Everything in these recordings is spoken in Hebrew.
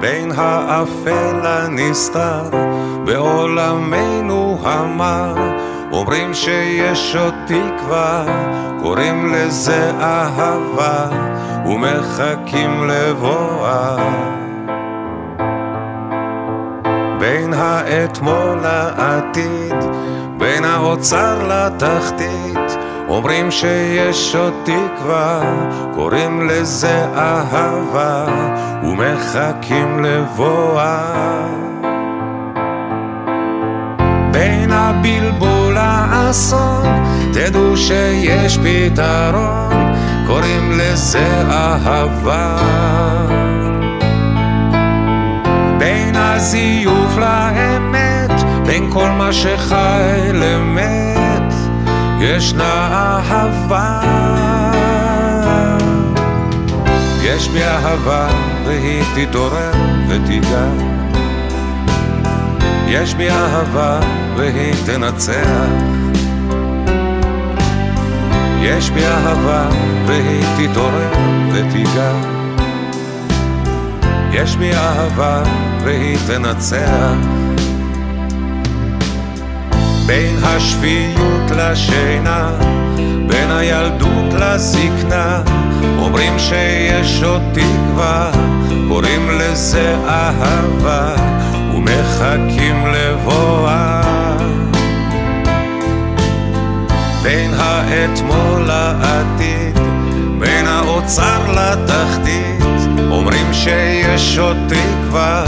בין האפל הנסתר בעולמנו המר. אומרים שיש עוד תקווה, קוראים לזה אהבה ומחכים לבואה. בין האתמול לעתיד, בין האוצר לתחתית אומרים שיש עוד תקווה, קוראים לזה אהבה ומחכים לבואה בין הבלבול לאסון, תדעו שיש פתרון, קוראים לזה אהבה. בין הזיוף לאמת, בין כל מה שחי למת, ישנה אהבה. יש בי אהבה והיא תתעורר ותיגע. יש בי אהבה והיא תנצח. יש בי אהבה והיא תתעורר ותיגע. יש בי אהבה והיא תנצח. בין השפיות לשינה, בין הילדות לזקנה, אומרים שיש עוד תקווה, קוראים לזה אהבה. ומחכים לבואה בין האתמול לעתיד, בין האוצר לתחתית, אומרים שיש עוד תקווה,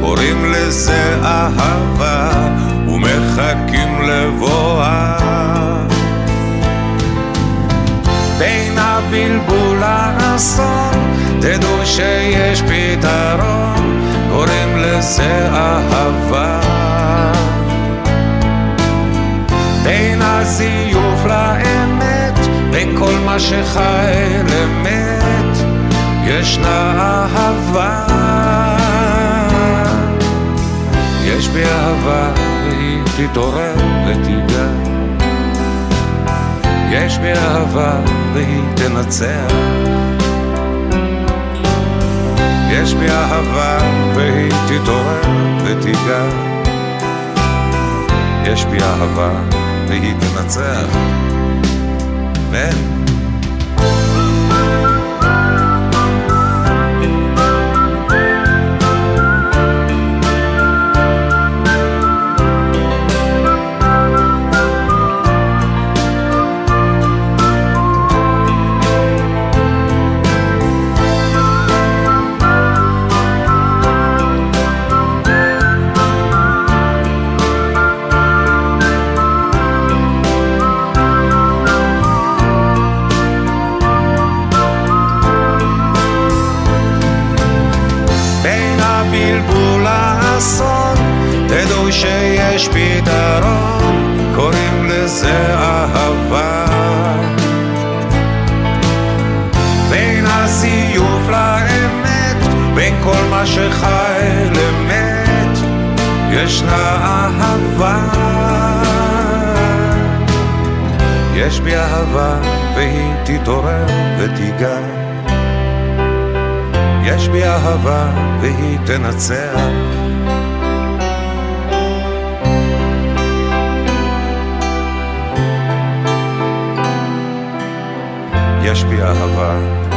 קוראים לזה אהבה, ומחכים לבואה. בין הבלבול לאסון, תדעו שיש פתרון, קוראים לזה אהבה. בין הזיוף לאמת, בין כל מה שחי למת, ישנה אהבה. יש בי אהבה תתעורר ותיגע. יש בי אהבה והיא תנצח. יש בי אהבה והיא תתעורר ותיגע. יש בי אהבה והיא תנצח. אמן. לאסון, תדעו שיש פתרון, קוראים לזה אהבה. בין הזיוף לאמת, בין כל מה שחי למת, ישנה אהבה. יש בי אהבה והיא תתעורר ותיגע. יש בי אהבה והיא תנצח. יש בי אהבה